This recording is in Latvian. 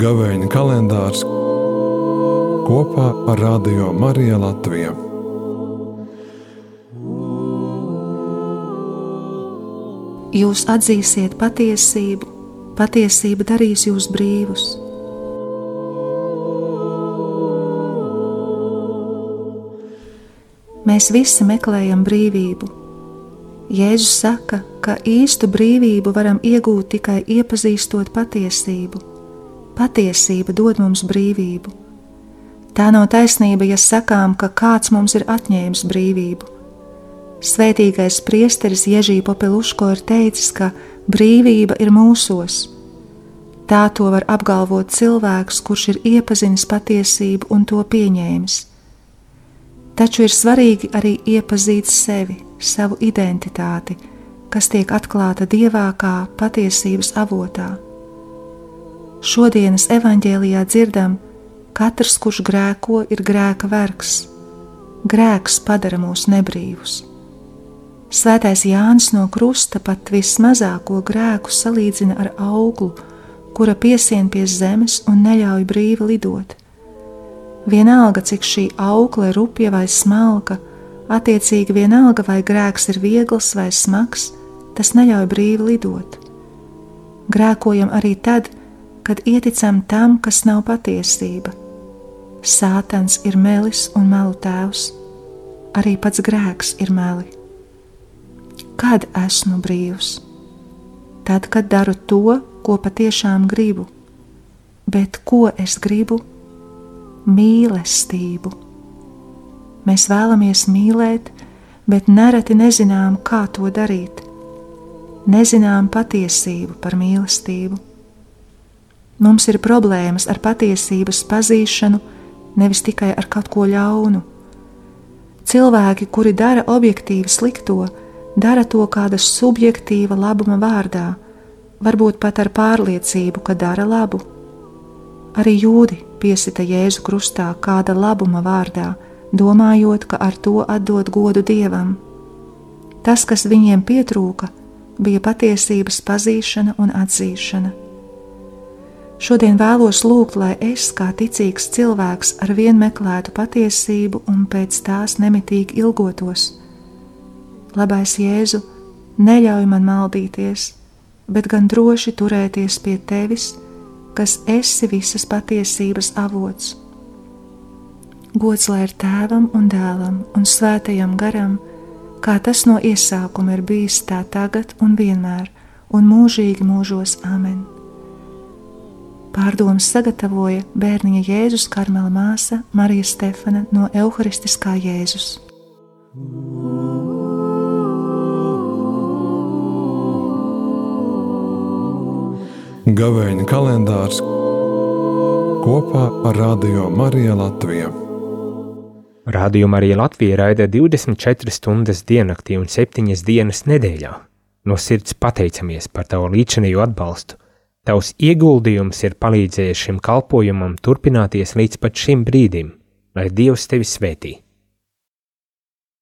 Gavēņa kalendārs kopā ar Radio Mariju Latviju. Jūs atzīsiet patiesību, patiesība darīs jūs brīvus. Mēs visi meklējam brīvību. Jēzus saka, ka īstu brīvību varam iegūt tikai iepazīstot patiesību patiesība dod mums brīvību. Tā nav taisnība, ja sakām, ka kāds mums ir atņēmis brīvību. Svētīgais priesteris Ježī Popiluško ir teicis, ka brīvība ir mūsos. Tā to var apgalvot cilvēks, kurš ir iepazinis patiesību un to pieņēmis. Taču ir svarīgi arī iepazīt sevi, savu identitāti, kas tiek atklāta dievā kā patiesības avotā. Šodienas evanģēlijā dzirdam, katrs, kurš grēko, ir grēka vergs. Grēks padara mūs nebrīvus. Svētais Jānis no krusta pat vismazāko grēku salīdzina ar auglu, kura piesien pie zemes un neļauj brīvi lidot. Vienalga, cik šī aukla ir rupja vai smalka, attiecīgi vienalga, vai grēks ir viegls vai smags, tas neļauj brīvi lidot. Grēkojam arī tad, kad ieticam tam, kas nav patiesība. Sātans ir melis un melu tēvs, arī pats grēks ir meli. Kad esmu brīvs? Tad, kad daru to, ko patiešām gribu, bet ko es gribu? Mīlestību. Mēs vēlamies mīlēt, bet nereti nezinām, kā to darīt. Nezinām patiesību par mīlestību Mums ir problēmas ar patiesības pazīšanu, nevis tikai ar kaut ko ļaunu. Cilvēki, kuri dara objektīvi slikto, dara to kāda subjektīva labuma vārdā, varbūt pat ar pārliecību, ka dara labu. Arī jūdi piesita Jēzu krustā kāda labuma vārdā, domājot, ka ar to atdod godu dievam. Tas, kas viņiem pietrūka, bija patiesības pazīšana un atzīšana. Šodien vēlos lūgt, lai es, kā ticīgs cilvēks, ar vien meklētu patiesību un pēc tās nemitīgi ilgotos. Labais Jēzu, neļauj man maldīties, bet gan droši turēties pie tevis, kas esi visas patiesības avots. Gods lai ir tēvam un dēlam un svētajam garam, kā tas no iesākuma ir bijis tā tagad un vienmēr, un mūžīgi mūžos amen. Pārdomas sagatavoja bērniņa Jēzus Karmela māsa Marija Stefana no Euharistiskā Jēzus. Gavēņa kalendārs kopā ar Radio Mariju Latviju. Radio Marija Latvija raida 24 stundas diennaktī un 7 dienas nedēļā. No sirds pateicamies par tavu līdzinējo atbalstu Tavs ieguldījums ir palīdzējis šim kalpojumam turpināties līdz pat šim brīdim, lai Dievs tevi svētī.